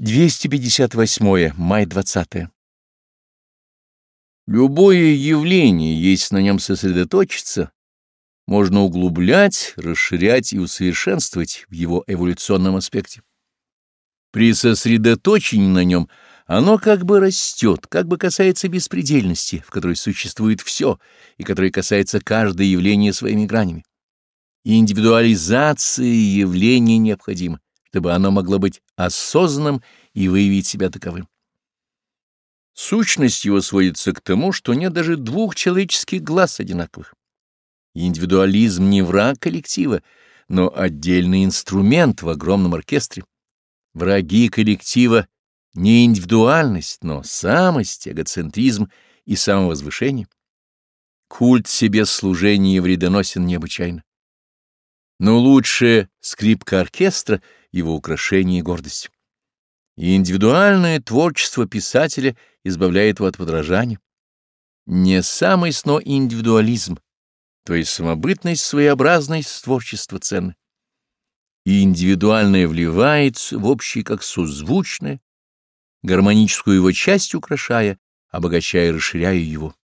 258 май 20. Любое явление, если на нем сосредоточиться, можно углублять, расширять и усовершенствовать в его эволюционном аспекте. При сосредоточении на нем оно как бы растет, как бы касается беспредельности, в которой существует все и которой касается каждое явление своими гранями. И индивидуализация явления необходима чтобы оно могло быть осознанным и выявить себя таковым. Сущность его сводится к тому, что нет даже двух человеческих глаз одинаковых. Индивидуализм не враг коллектива, но отдельный инструмент в огромном оркестре. Враги коллектива — не индивидуальность, но самость, эгоцентризм и самовозвышение. Культ себе служения вредоносен необычайно. Но лучше скрипка оркестра — его украшение и гордость. И индивидуальное творчество писателя избавляет его от подражания. Не самость, но индивидуализм, то есть самобытность, своеобразность творчества ценны. И индивидуальное вливается в общий как созвучное, гармоническую его часть украшая, обогащая и расширяя его.